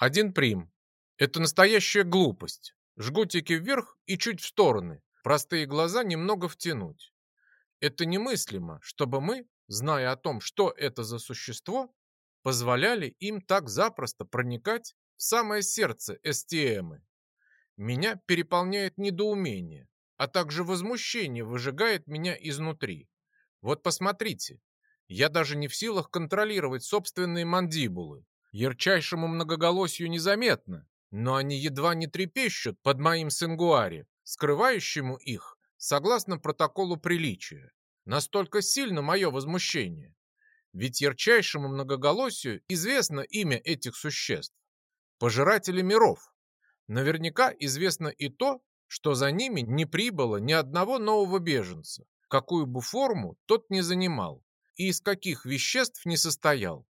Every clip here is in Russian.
Один прим. Это настоящая глупость. Жгутики вверх и чуть в стороны. Простые глаза немного втянуть. Это немыслимо, чтобы мы, зная о том, что это за существо, позволяли им так запросто проникать в самое сердце СТМы. Меня переполняет недоумение, а также возмущение выжигает меня изнутри. Вот посмотрите, я даже не в силах контролировать собственные мандибулы. Ярчайшему многоголосию незаметно, но они едва не трепещут под моим сингуаре, скрывающему их, согласно протоколу приличия. Настолько сильно мое возмущение. Ведь ярчайшему многоголосию известно имя этих существ. Пожиратели миров. Наверняка известно и то, что за ними не прибыло ни одного нового беженца, какую бы форму тот не занимал и из каких веществ не состоял.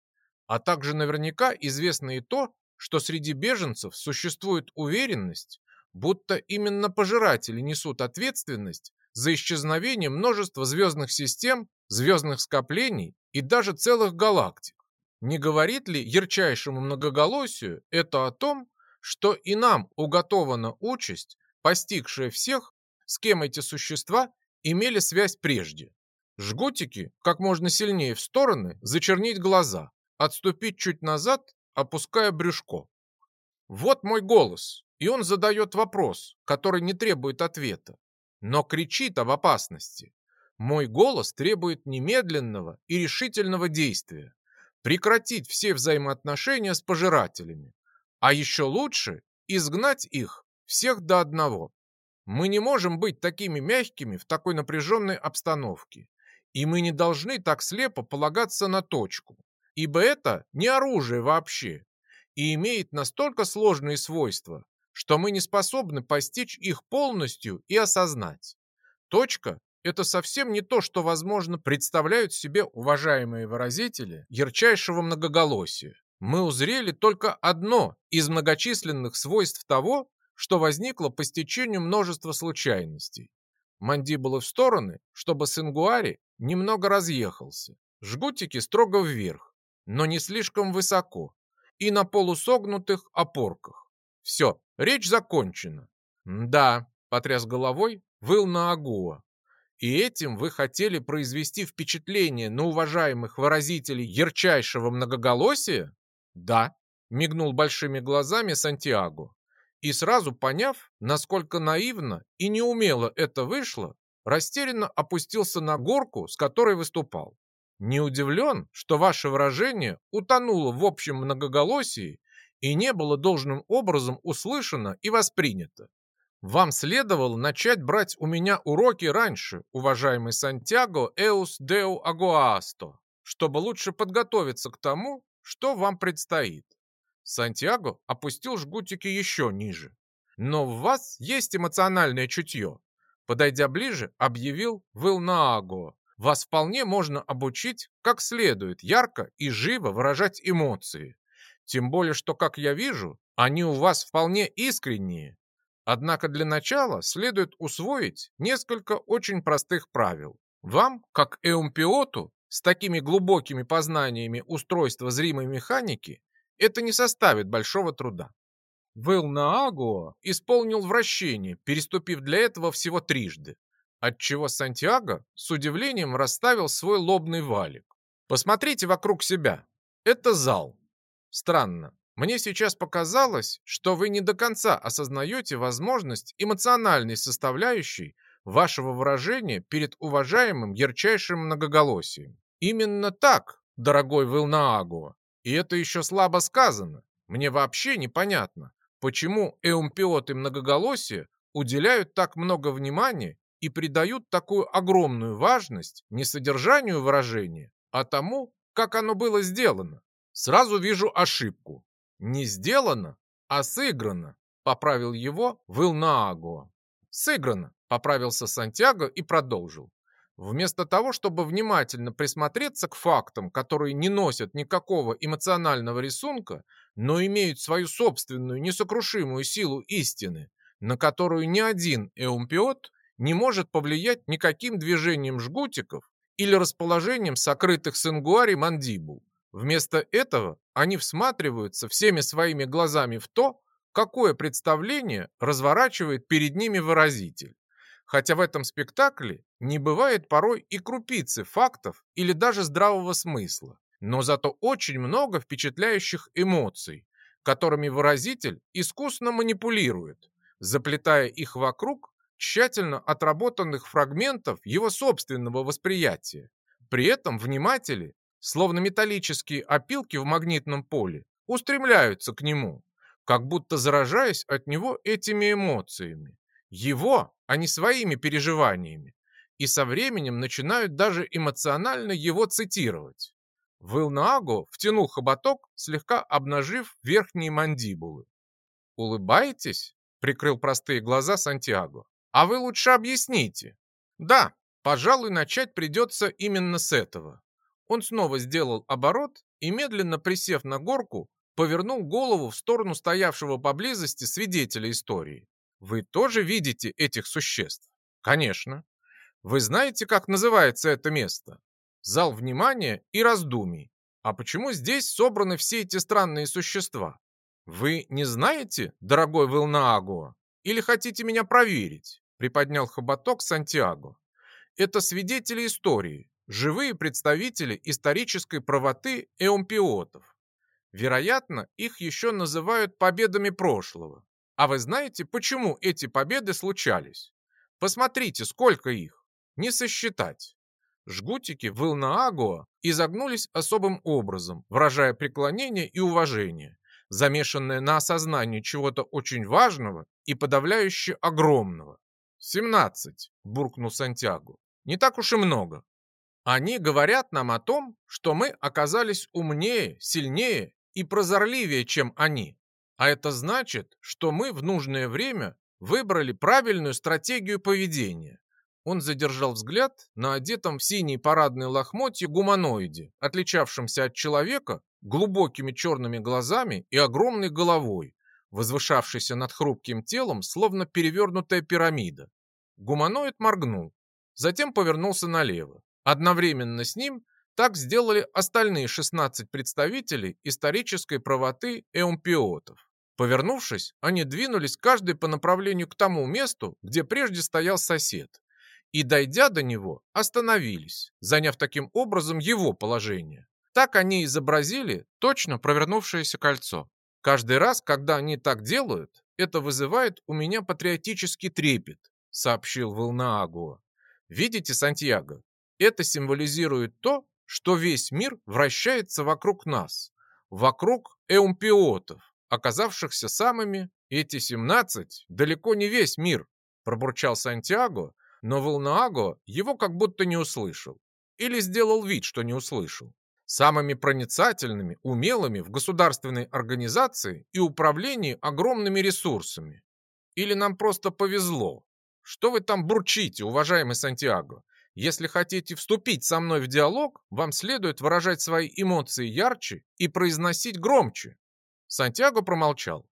А также наверняка известно и то, что среди беженцев существует уверенность, будто именно пожиратели несут ответственность за исчезновение множества звездных систем, звездных скоплений и даже целых галактик. Не говорит ли ярчайшему многоголосию это о том, что и нам уготована участь, постигшая всех, с кем эти существа имели связь прежде? Жгутики как можно сильнее в стороны зачернить глаза, отступить чуть назад, опуская брюшко. Вот мой голос, и он задает вопрос, который не требует ответа, но кричит об опасности. Мой голос требует немедленного и решительного действия. Прекратить все взаимоотношения с пожирателями. А еще лучше изгнать их всех до одного. Мы не можем быть такими мягкими в такой напряженной обстановке. И мы не должны так слепо полагаться на точку ибо это не оружие вообще и имеет настолько сложные свойства, что мы не способны постичь их полностью и осознать. Точка – это совсем не то, что, возможно, представляют себе уважаемые выразители ярчайшего многоголосия. Мы узрели только одно из многочисленных свойств того, что возникло по стечению множества случайностей. Мандибулы в стороны, чтобы сингуари немного разъехался. Жгутики строго вверх, но не слишком высоко, и на полусогнутых опорках. Все, речь закончена. Да, потряс головой, выл на Агуа. И этим вы хотели произвести впечатление на уважаемых выразителей ярчайшего многоголосия? Да, мигнул большими глазами Сантьяго. И сразу поняв, насколько наивно и неумело это вышло, растерянно опустился на горку, с которой выступал. Не удивлен, что ваше выражение утонуло в общем многоголосии и не было должным образом услышано и воспринято. Вам следовало начать брать у меня уроки раньше, уважаемый Сантьяго Эус Деу Агуасто, чтобы лучше подготовиться к тому, что вам предстоит. Сантьяго опустил жгутики еще ниже. Но в вас есть эмоциональное чутье. Подойдя ближе, объявил Вилнааго, вас вполне можно обучить как следует ярко и живо выражать эмоции. Тем более, что, как я вижу, они у вас вполне искренние. Однако для начала следует усвоить несколько очень простых правил. Вам, как эумпиоту, с такими глубокими познаниями устройства зримой механики, это не составит большого труда. Выл Наагуа исполнил вращение, переступив для этого всего трижды отчего Сантьяго с удивлением расставил свой лобный валик. Посмотрите вокруг себя. Это зал. Странно. Мне сейчас показалось, что вы не до конца осознаете возможность эмоциональной составляющей вашего выражения перед уважаемым ярчайшим многоголосием. Именно так, дорогой Вилнаагуа. И это еще слабо сказано. Мне вообще непонятно, почему эумпиоты многоголосия уделяют так много внимания и придают такую огромную важность не содержанию выражения, а тому, как оно было сделано. Сразу вижу ошибку. Не сделано, а сыграно, поправил его Вилнаагуа. Сыграно, поправился Сантьяго и продолжил. Вместо того, чтобы внимательно присмотреться к фактам, которые не носят никакого эмоционального рисунка, но имеют свою собственную несокрушимую силу истины, на которую ни один эумпиот не может повлиять никаким движением жгутиков или расположением сокрытых с ингуари мандибул. Вместо этого они всматриваются всеми своими глазами в то, какое представление разворачивает перед ними выразитель. Хотя в этом спектакле не бывает порой и крупицы фактов или даже здравого смысла, но зато очень много впечатляющих эмоций, которыми выразитель искусно манипулирует, заплетая их вокруг тщательно отработанных фрагментов его собственного восприятия. При этом вниматели, словно металлические опилки в магнитном поле, устремляются к нему, как будто заражаясь от него этими эмоциями. Его, а не своими переживаниями. И со временем начинают даже эмоционально его цитировать. Вилнааго втянул хоботок, слегка обнажив верхние мандибулы. «Улыбаетесь?» — прикрыл простые глаза Сантьяго. «А вы лучше объясните». «Да, пожалуй, начать придется именно с этого». Он снова сделал оборот и, медленно присев на горку, повернул голову в сторону стоявшего поблизости свидетеля истории. «Вы тоже видите этих существ?» «Конечно. Вы знаете, как называется это место?» «Зал внимания и раздумий. А почему здесь собраны все эти странные существа?» «Вы не знаете, дорогой Вилнаагуа? Или хотите меня проверить?» Приподнял хоботок Сантьяго. «Это свидетели истории, живые представители исторической правоты эумпиотов. Вероятно, их еще называют победами прошлого. А вы знаете, почему эти победы случались? Посмотрите, сколько их. Не сосчитать. Жгутики Вилнаагуа изогнулись особым образом, выражая преклонение и уважение, замешанное на осознании чего-то очень важного и подавляюще огромного. «Семнадцать», — буркнул Сантьяго. «Не так уж и много. Они говорят нам о том, что мы оказались умнее, сильнее и прозорливее, чем они. А это значит, что мы в нужное время выбрали правильную стратегию поведения. Он задержал взгляд на одетом в синий парадный лохмотье гуманоиде, отличавшемся от человека глубокими черными глазами и огромной головой, возвышавшейся над хрупким телом, словно перевернутая пирамида. Гуманоид моргнул, затем повернулся налево. Одновременно с ним так сделали остальные 16 представителей исторической правоты эумпиотов. Повернувшись, они двинулись каждый по направлению к тому месту, где прежде стоял сосед. И, дойдя до него, остановились, заняв таким образом его положение. Так они изобразили точно провернувшееся кольцо. Каждый раз, когда они так делают, это вызывает у меня патриотический трепет, сообщил Волнаагуа. Видите, Сантьяго, это символизирует то, что весь мир вращается вокруг нас, вокруг эумпиотов, оказавшихся самыми, эти 17 далеко не весь мир, пробурчал Сантьяго, но Волнааго его как будто не услышал или сделал вид, что не услышал самыми проницательными, умелыми в государственной организации и управлении огромными ресурсами. Или нам просто повезло? Что вы там бурчите, уважаемый Сантьяго? Если хотите вступить со мной в диалог, вам следует выражать свои эмоции ярче и произносить громче. Сантьяго промолчал.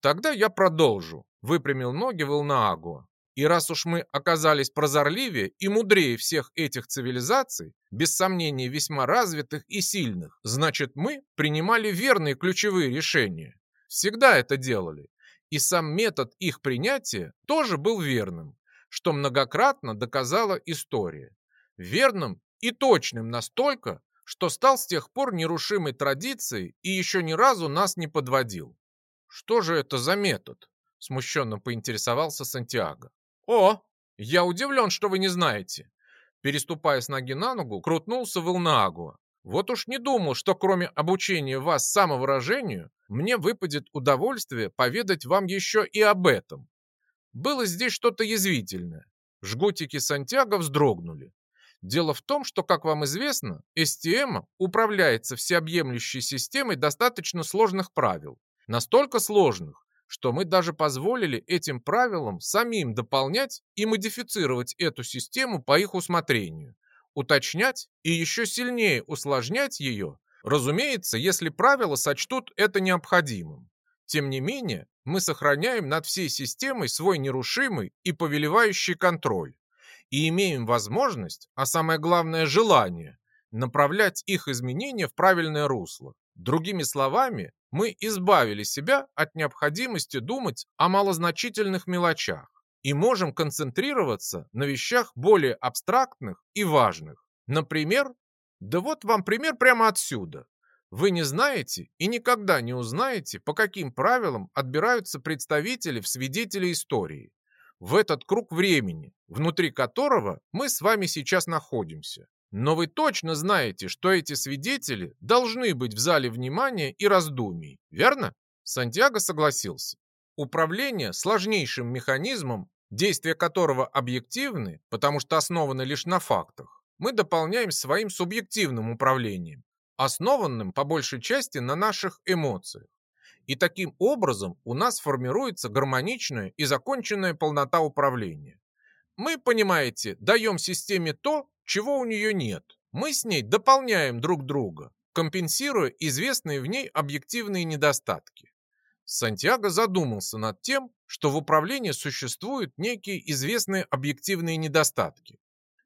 Тогда я продолжу, выпрямил ноги Волнаагуа. И раз уж мы оказались прозорливее и мудрее всех этих цивилизаций, без сомнения весьма развитых и сильных, значит мы принимали верные ключевые решения. Всегда это делали. И сам метод их принятия тоже был верным, что многократно доказала история. Верным и точным настолько, что стал с тех пор нерушимой традицией и еще ни разу нас не подводил. Что же это за метод? Смущенно поинтересовался Сантьяго. «О, я удивлен, что вы не знаете!» Переступая с ноги на ногу, крутнулся Волнаагуа. «Вот уж не думал, что кроме обучения вас самовыражению, мне выпадет удовольствие поведать вам еще и об этом». Было здесь что-то язвительное. Жгутики Сантьяго вздрогнули. Дело в том, что, как вам известно, STM управляется всеобъемлющей системой достаточно сложных правил. Настолько сложных, что мы даже позволили этим правилам самим дополнять и модифицировать эту систему по их усмотрению, уточнять и еще сильнее усложнять ее, разумеется, если правила сочтут это необходимым. Тем не менее, мы сохраняем над всей системой свой нерушимый и повелевающий контроль и имеем возможность, а самое главное желание, направлять их изменения в правильное русло. Другими словами, мы избавили себя от необходимости думать о малозначительных мелочах и можем концентрироваться на вещах более абстрактных и важных. Например, да вот вам пример прямо отсюда. Вы не знаете и никогда не узнаете, по каким правилам отбираются представители в свидетели истории. В этот круг времени, внутри которого мы с вами сейчас находимся. Но вы точно знаете, что эти свидетели должны быть в зале внимания и раздумий, верно? Сантьяго согласился. Управление сложнейшим механизмом, действия которого объективны, потому что основаны лишь на фактах, мы дополняем своим субъективным управлением, основанным по большей части на наших эмоциях. И таким образом у нас формируется гармоничная и законченная полнота управления. Мы, понимаете, даем системе то, чего у нее нет. Мы с ней дополняем друг друга, компенсируя известные в ней объективные недостатки. Сантьяго задумался над тем, что в управлении существуют некие известные объективные недостатки,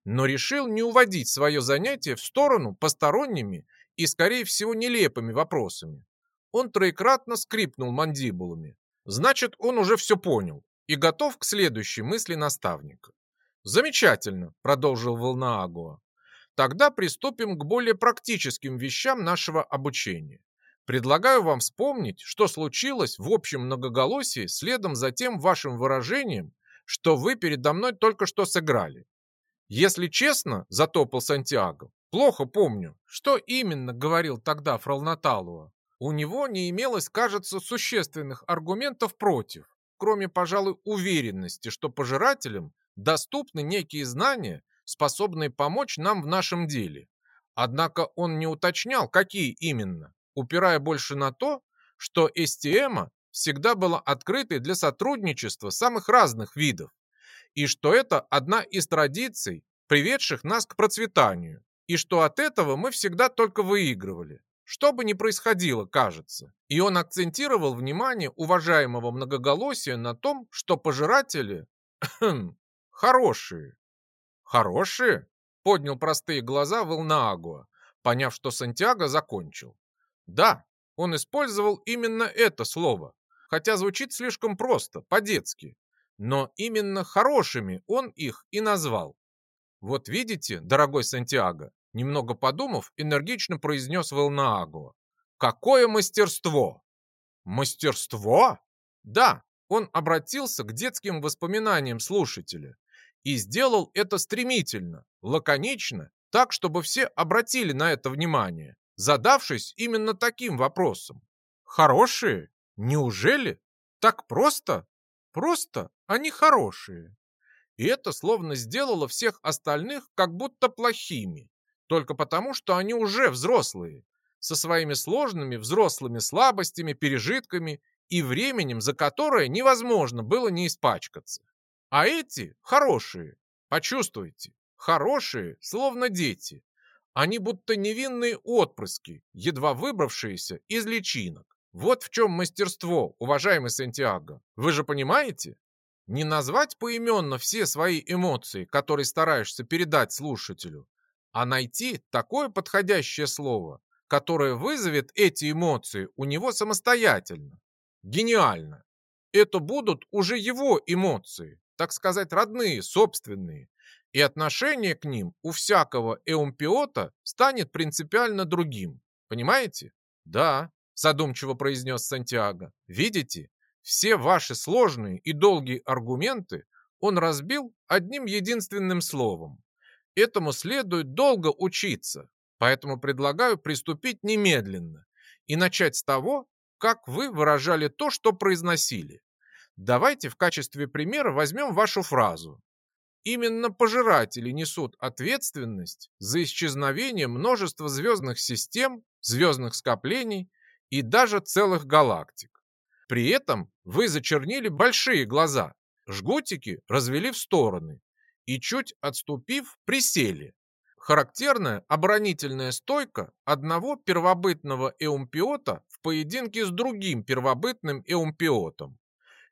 но решил не уводить свое занятие в сторону посторонними и, скорее всего, нелепыми вопросами. Он троекратно скрипнул мандибулами. Значит, он уже все понял и готов к следующей мысли наставника. «Замечательно», — продолжил Волнаагуа. «Тогда приступим к более практическим вещам нашего обучения. Предлагаю вам вспомнить, что случилось в общем многоголосии следом за тем вашим выражением, что вы передо мной только что сыграли. Если честно, затопал Сантьяго, плохо помню, что именно говорил тогда Фролнаталуа. У него не имелось, кажется, существенных аргументов против, кроме, пожалуй, уверенности, что пожирателям доступны некие знания, способные помочь нам в нашем деле. Однако он не уточнял, какие именно, упирая больше на то, что STM всегда была открытой для сотрудничества самых разных видов, и что это одна из традиций, приведших нас к процветанию, и что от этого мы всегда только выигрывали. Что бы ни происходило, кажется. И он акцентировал внимание уважаемого многоголосия на том, что пожиратели Хорошие. Хорошие? Поднял простые глаза Волнаагуа, поняв, что Сантьяго закончил. Да, он использовал именно это слово, хотя звучит слишком просто, по-детски. Но именно хорошими он их и назвал. Вот видите, дорогой Сантьяго, немного подумав, энергично произнес Волнаагуа. Какое мастерство! Мастерство? Да, он обратился к детским воспоминаниям слушателя и сделал это стремительно, лаконично, так, чтобы все обратили на это внимание, задавшись именно таким вопросом. Хорошие? Неужели? Так просто? Просто они хорошие. И это словно сделало всех остальных как будто плохими, только потому, что они уже взрослые, со своими сложными взрослыми слабостями, пережитками и временем, за которое невозможно было не испачкаться. А эти хорошие, почувствуйте, хорошие, словно дети. Они будто невинные отпрыски, едва выбравшиеся из личинок. Вот в чем мастерство, уважаемый Сантьяго. Вы же понимаете? Не назвать поименно все свои эмоции, которые стараешься передать слушателю, а найти такое подходящее слово, которое вызовет эти эмоции у него самостоятельно. Гениально. Это будут уже его эмоции, так сказать, родные, собственные, и отношение к ним у всякого эумпиота станет принципиально другим. Понимаете? Да, задумчиво произнес Сантьяго. Видите, все ваши сложные и долгие аргументы он разбил одним единственным словом. Этому следует долго учиться, поэтому предлагаю приступить немедленно и начать с того, как вы выражали то, что произносили. Давайте в качестве примера возьмем вашу фразу. Именно пожиратели несут ответственность за исчезновение множества звездных систем, звездных скоплений и даже целых галактик. При этом вы зачернили большие глаза, жгутики развели в стороны и, чуть отступив, присели. Характерная оборонительная стойка одного первобытного эумпиота в поединке с другим первобытным эумпиотом.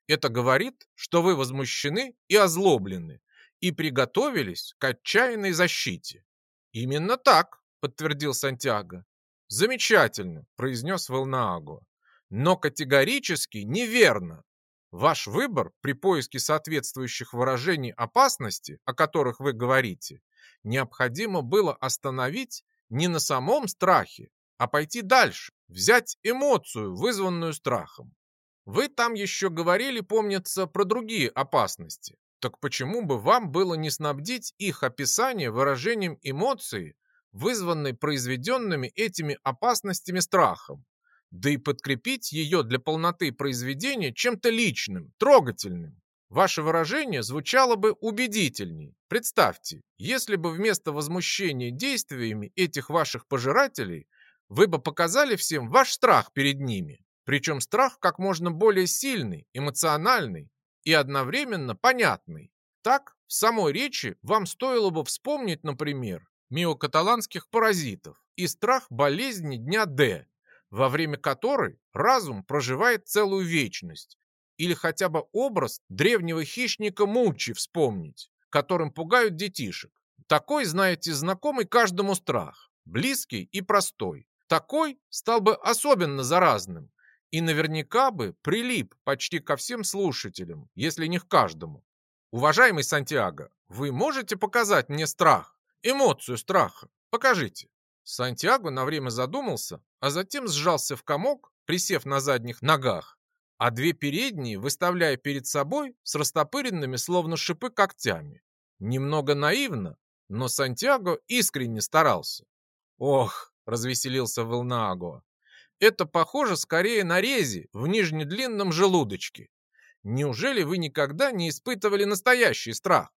Это говорит, что вы возмущены и озлоблены, и приготовились к отчаянной защите. Именно так, подтвердил Сантьяго. Замечательно, произнес Волнааго. Но категорически неверно. Ваш выбор при поиске соответствующих выражений опасности, о которых вы говорите, необходимо было остановить не на самом страхе, а пойти дальше, взять эмоцию, вызванную страхом. Вы там еще говорили, помнится, про другие опасности. Так почему бы вам было не снабдить их описание выражением эмоции, вызванной произведенными этими опасностями страхом? Да и подкрепить ее для полноты произведения чем-то личным, трогательным. Ваше выражение звучало бы убедительней. Представьте, если бы вместо возмущения действиями этих ваших пожирателей вы бы показали всем ваш страх перед ними. Причем страх как можно более сильный, эмоциональный и одновременно понятный. Так, в самой речи вам стоило бы вспомнить, например, миокаталанских паразитов и страх болезни дня Д, во время которой разум проживает целую вечность, или хотя бы образ древнего хищника Мучи вспомнить, которым пугают детишек. Такой, знаете, знакомый каждому страх, близкий и простой. Такой стал бы особенно заразным, и наверняка бы прилип почти ко всем слушателям, если не к каждому. Уважаемый Сантьяго, вы можете показать мне страх, эмоцию страха? Покажите. Сантьяго на время задумался, а затем сжался в комок, присев на задних ногах, а две передние выставляя перед собой с растопыренными, словно шипы, когтями. Немного наивно, но Сантьяго искренне старался. «Ох!» — развеселился Волнааго. Это похоже скорее на рези в нижнедлинном желудочке. Неужели вы никогда не испытывали настоящий страх?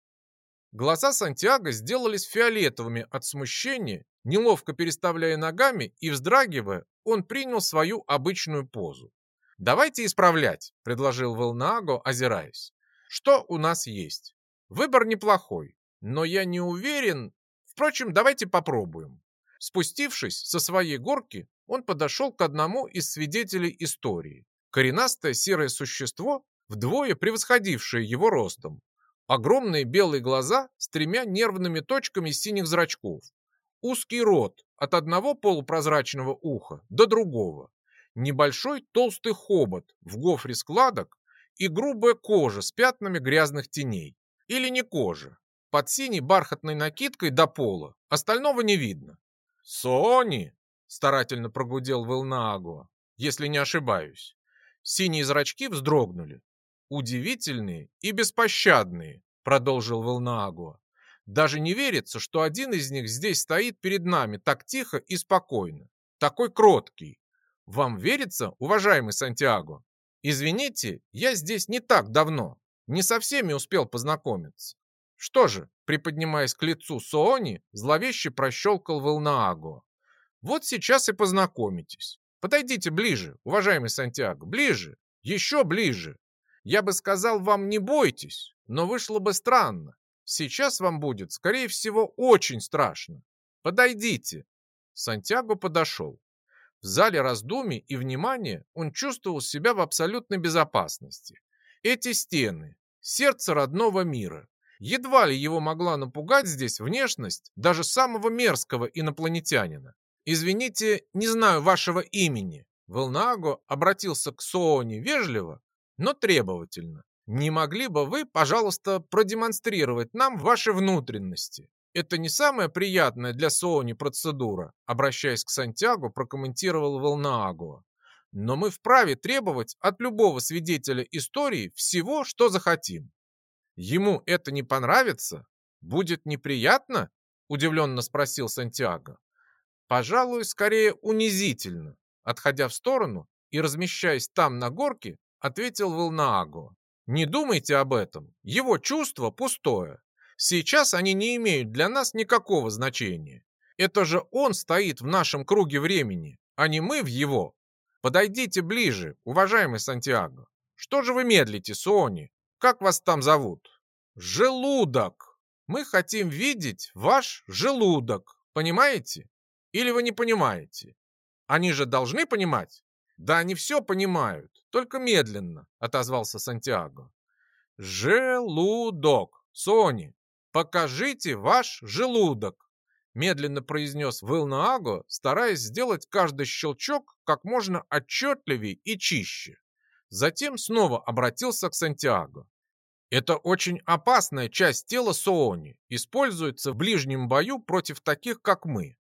Глаза Сантьяго сделались фиолетовыми от смущения, неловко переставляя ногами и вздрагивая, он принял свою обычную позу. «Давайте исправлять», — предложил Волнааго, озираясь. «Что у нас есть? Выбор неплохой, но я не уверен... Впрочем, давайте попробуем». Спустившись со своей горки, он подошел к одному из свидетелей истории. Коренастое серое существо, вдвое превосходившее его ростом. Огромные белые глаза с тремя нервными точками синих зрачков. Узкий рот от одного полупрозрачного уха до другого. Небольшой толстый хобот в гофре складок и грубая кожа с пятнами грязных теней. Или не кожа. Под синей бархатной накидкой до пола. Остального не видно. «Сони!» — старательно прогудел Велнаагуа, если не ошибаюсь. Синие зрачки вздрогнули. «Удивительные и беспощадные», — продолжил Велнаагуа. «Даже не верится, что один из них здесь стоит перед нами так тихо и спокойно, такой кроткий. Вам верится, уважаемый Сантьяго? Извините, я здесь не так давно, не со всеми успел познакомиться. Что же, приподнимаясь к лицу Соони, зловеще прощелкал Волнааго. Вот сейчас и познакомитесь. Подойдите ближе, уважаемый Сантьяго, ближе, еще ближе. Я бы сказал вам, не бойтесь, но вышло бы странно. Сейчас вам будет, скорее всего, очень страшно. Подойдите. Сантьяго подошел. В зале раздумий и внимания он чувствовал себя в абсолютной безопасности. Эти стены, сердце родного мира. Едва ли его могла напугать здесь внешность даже самого мерзкого инопланетянина. «Извините, не знаю вашего имени». Волнаго обратился к Сооне вежливо, но требовательно. «Не могли бы вы, пожалуйста, продемонстрировать нам ваши внутренности?» «Это не самая приятная для Соони процедура», обращаясь к Сантьяго, прокомментировал Волнааго. «Но мы вправе требовать от любого свидетеля истории всего, что захотим». «Ему это не понравится? Будет неприятно?» удивленно спросил Сантьяго. Пожалуй, скорее унизительно. Отходя в сторону и размещаясь там на горке, ответил Волнааго. Не думайте об этом. Его чувство пустое. Сейчас они не имеют для нас никакого значения. Это же он стоит в нашем круге времени, а не мы в его. Подойдите ближе, уважаемый Сантьяго. Что же вы медлите, Сони? Как вас там зовут? Желудок. Мы хотим видеть ваш желудок, понимаете? Или вы не понимаете? Они же должны понимать. Да они все понимают, только медленно, отозвался Сантьяго. Желудок. Сони, покажите ваш желудок. медленно произнес Вилнааго, стараясь сделать каждый щелчок как можно отчетливее и чище. Затем снова обратился к Сантьяго. Это очень опасная часть тела Соони, используется в ближнем бою против таких, как мы.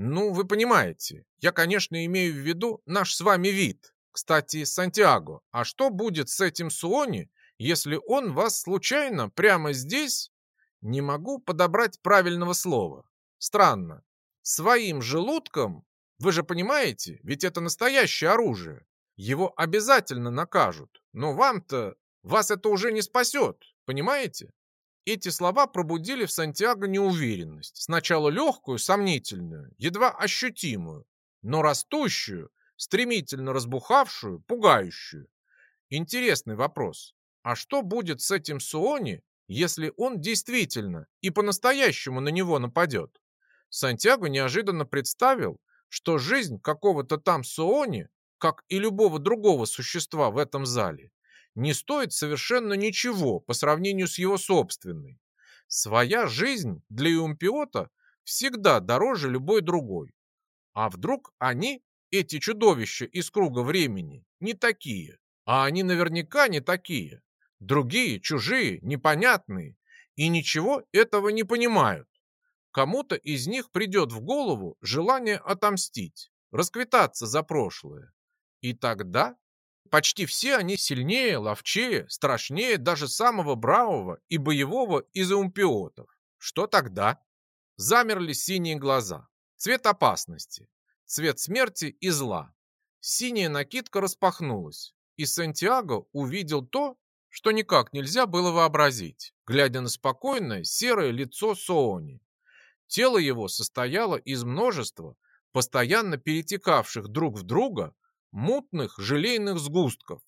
Ну, вы понимаете, я, конечно, имею в виду наш с вами вид. Кстати, Сантьяго, а что будет с этим Суони, если он вас случайно прямо здесь... Не могу подобрать правильного слова. Странно. Своим желудком, вы же понимаете, ведь это настоящее оружие. Его обязательно накажут. Но вам-то, вас это уже не спасет, понимаете? Эти слова пробудили в Сантьяго неуверенность. Сначала легкую, сомнительную, едва ощутимую, но растущую, стремительно разбухавшую, пугающую. Интересный вопрос. А что будет с этим Суони, если он действительно и по-настоящему на него нападет? Сантьяго неожиданно представил, что жизнь какого-то там Суони, как и любого другого существа в этом зале, не стоит совершенно ничего по сравнению с его собственной. Своя жизнь для Юмпиота всегда дороже любой другой. А вдруг они, эти чудовища из круга времени, не такие? А они наверняка не такие. Другие, чужие, непонятные. И ничего этого не понимают. Кому-то из них придет в голову желание отомстить, расквитаться за прошлое. И тогда почти все они сильнее, ловчее, страшнее даже самого бравого и боевого из умпиотов. Что тогда? Замерли синие глаза. Цвет опасности. Цвет смерти и зла. Синяя накидка распахнулась, и Сантьяго увидел то, что никак нельзя было вообразить, глядя на спокойное серое лицо Соони. Тело его состояло из множества, постоянно перетекавших друг в друга, мутных желейных сгустков.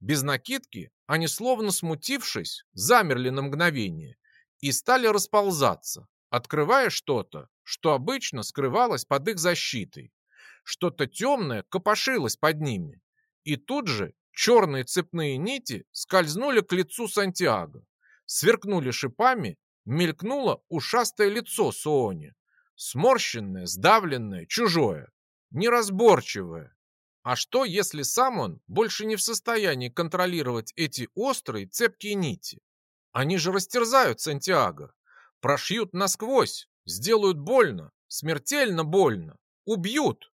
Без накидки они, словно смутившись, замерли на мгновение и стали расползаться, открывая что-то, что обычно скрывалось под их защитой. Что-то темное копошилось под ними. И тут же черные цепные нити скользнули к лицу Сантьяго, сверкнули шипами мелькнуло ушастое лицо Соони. Сморщенное, сдавленное, чужое, неразборчивое. А что, если сам он больше не в состоянии контролировать эти острые, цепкие нити? Они же растерзают Сантьяго, прошьют насквозь, сделают больно, смертельно больно, убьют.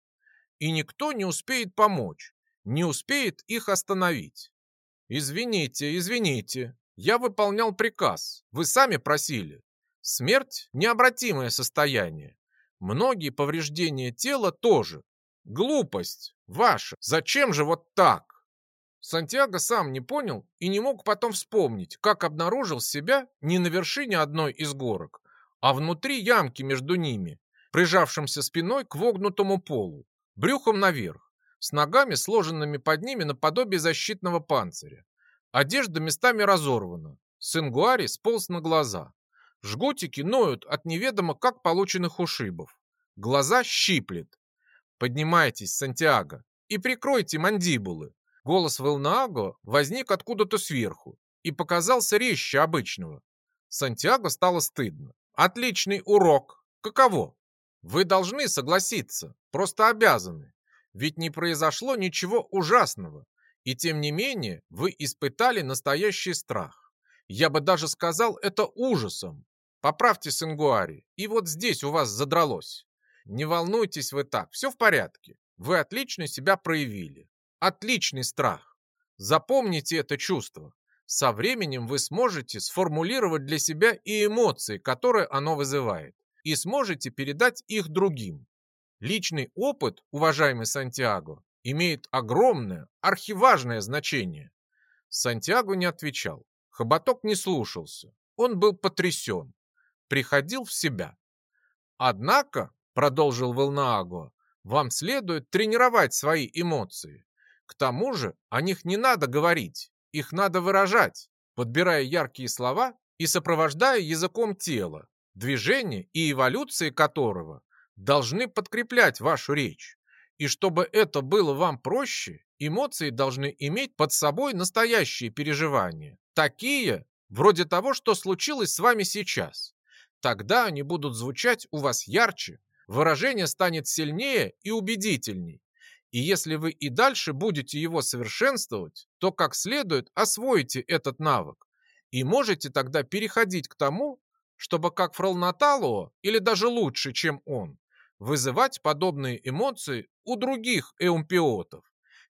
И никто не успеет помочь, не успеет их остановить. Извините, извините, я выполнял приказ. Вы сами просили. Смерть – необратимое состояние. Многие повреждения тела тоже. Глупость ваша. Зачем же вот так? Сантьяго сам не понял и не мог потом вспомнить, как обнаружил себя не на вершине одной из горок, а внутри ямки между ними, прижавшимся спиной к вогнутому полу, брюхом наверх, с ногами, сложенными под ними наподобие защитного панциря. Одежда местами разорвана. Сенгуари сполз на глаза. Жгутики ноют от неведомо как полученных ушибов. Глаза щиплет. Поднимайтесь, Сантьяго, и прикройте мандибулы. Голос Велнааго возник откуда-то сверху и показался резче обычного. Сантьяго стало стыдно. Отличный урок. Каково? Вы должны согласиться, просто обязаны. Ведь не произошло ничего ужасного. И тем не менее, вы испытали настоящий страх. Я бы даже сказал это ужасом. Поправьте Сенгуари, и вот здесь у вас задралось. Не волнуйтесь вы так, все в порядке. Вы отлично себя проявили. Отличный страх. Запомните это чувство. Со временем вы сможете сформулировать для себя и эмоции, которые оно вызывает, и сможете передать их другим. Личный опыт, уважаемый Сантьяго, имеет огромное, архиважное значение. Сантьяго не отвечал. Хоботок не слушался. Он был потрясен. Приходил в себя. Однако, продолжил Волнааго, вам следует тренировать свои эмоции. К тому же о них не надо говорить, их надо выражать, подбирая яркие слова и сопровождая языком тела, движение и эволюции которого должны подкреплять вашу речь. И чтобы это было вам проще, эмоции должны иметь под собой настоящие переживания. Такие, вроде того, что случилось с вами сейчас. Тогда они будут звучать у вас ярче, выражение станет сильнее и убедительней. И если вы и дальше будете его совершенствовать, то как следует освоите этот навык и можете тогда переходить к тому, чтобы как Фролнаталуо, или даже лучше, чем он, вызывать подобные эмоции у других эумпиотов,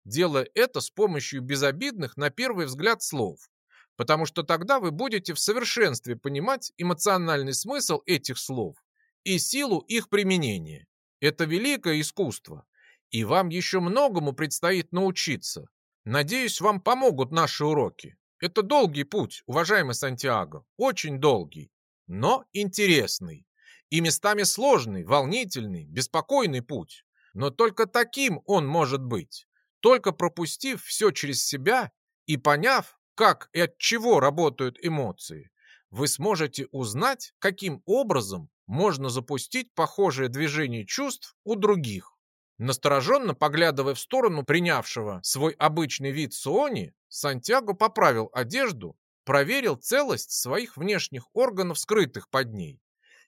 делая это с помощью безобидных на первый взгляд слов, потому что тогда вы будете в совершенстве понимать эмоциональный смысл этих слов и силу их применения. Это великое искусство, и вам еще многому предстоит научиться. Надеюсь, вам помогут наши уроки. Это долгий путь, уважаемый Сантьяго, очень долгий, но интересный. И местами сложный, волнительный, беспокойный путь. Но только таким он может быть. Только пропустив все через себя и поняв, как и от чего работают эмоции, вы сможете узнать, каким образом можно запустить похожее движение чувств у других. Настороженно поглядывая в сторону принявшего свой обычный вид Суони, Сантьяго поправил одежду, проверил целость своих внешних органов, скрытых под ней.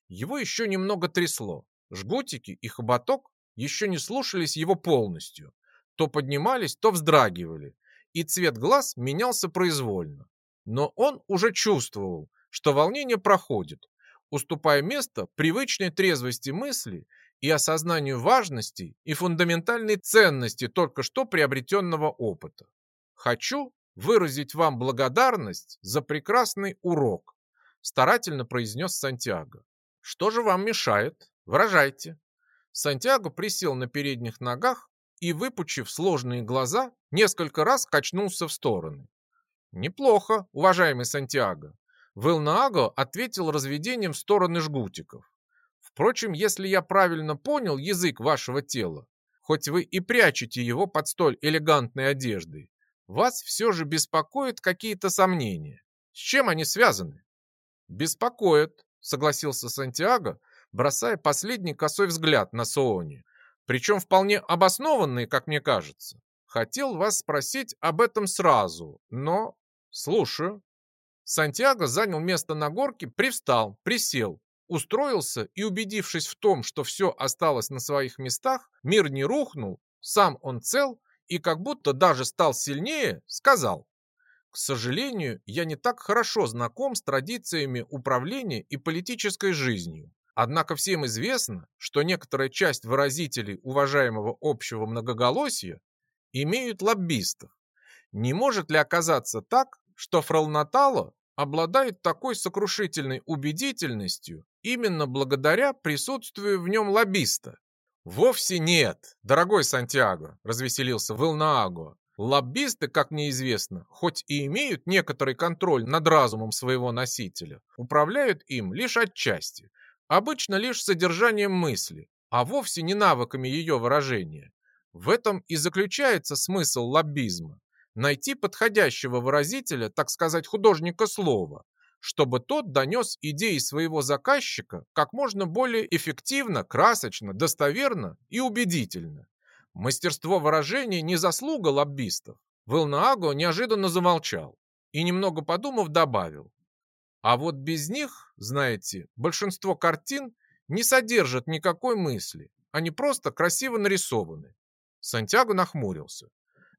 Его еще немного трясло. Жгутики и хоботок еще не слушались его полностью. То поднимались, то вздрагивали, и цвет глаз менялся произвольно. Но он уже чувствовал, что волнение проходит, уступая место привычной трезвости мысли и осознанию важности и фундаментальной ценности только что приобретенного опыта. Хочу выразить вам благодарность за прекрасный урок, старательно произнес Сантьяго. Что же вам мешает? Выражайте. Сантьяго присел на передних ногах и, выпучив сложные глаза, несколько раз качнулся в стороны. Неплохо, уважаемый Сантьяго. Вилнааго ответил разведением стороны жгутиков. Впрочем, если я правильно понял язык вашего тела, хоть вы и прячете его под столь элегантной одеждой, вас все же беспокоят какие-то сомнения. С чем они связаны? Беспокоят, согласился Сантьяго, бросая последний косой взгляд на Соони. Причем вполне обоснованный, как мне кажется. Хотел вас спросить об этом сразу, но... Слушаю. Сантьяго занял место на горке, привстал, присел, устроился и, убедившись в том, что все осталось на своих местах, мир не рухнул, сам он цел и как будто даже стал сильнее, сказал, «К сожалению, я не так хорошо знаком с традициями управления и политической жизнью. Однако всем известно, что некоторая часть выразителей уважаемого общего многоголосия имеют лоббистов. Не может ли оказаться так, что Фролнатало обладает такой сокрушительной убедительностью именно благодаря присутствию в нем лоббиста. «Вовсе нет, дорогой Сантьяго», — развеселился Вилнааго. «Лоббисты, как мне известно, хоть и имеют некоторый контроль над разумом своего носителя, управляют им лишь отчасти, обычно лишь содержанием мысли, а вовсе не навыками ее выражения. В этом и заключается смысл лоббизма найти подходящего выразителя, так сказать, художника слова, чтобы тот донес идеи своего заказчика как можно более эффективно, красочно, достоверно и убедительно. Мастерство выражения не заслуга лоббистов. Вилнааго неожиданно замолчал и, немного подумав, добавил. А вот без них, знаете, большинство картин не содержат никакой мысли, они просто красиво нарисованы. Сантьяго нахмурился.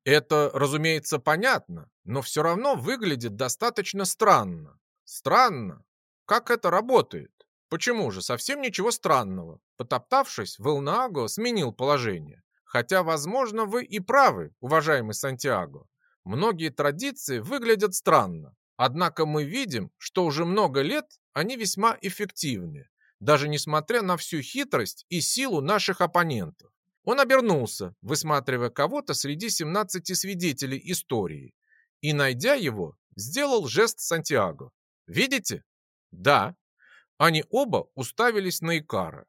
Это, разумеется, понятно, но все равно выглядит достаточно странно. Странно? Как это работает? Почему же? Совсем ничего странного. Потоптавшись, Вилнааго сменил положение. Хотя, возможно, вы и правы, уважаемый Сантьяго. Многие традиции выглядят странно. Однако мы видим, что уже много лет они весьма эффективны, даже несмотря на всю хитрость и силу наших оппонентов. Он обернулся, высматривая кого-то среди 17 свидетелей истории, и, найдя его, сделал жест Сантьяго. «Видите?» «Да». Они оба уставились на Икара.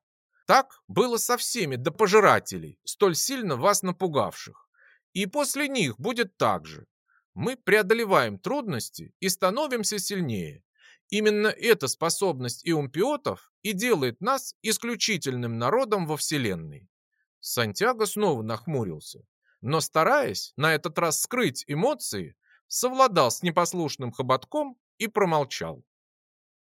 Так было со всеми до пожирателей, столь сильно вас напугавших. И после них будет так же. Мы преодолеваем трудности и становимся сильнее. Именно эта способность иумпиотов и делает нас исключительным народом во Вселенной. Сантьяго снова нахмурился, но, стараясь на этот раз скрыть эмоции, совладал с непослушным хоботком и промолчал.